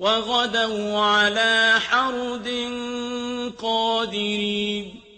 وَغَدَوْا عَلَىٰ حَرْدٍ قَادِرِينَ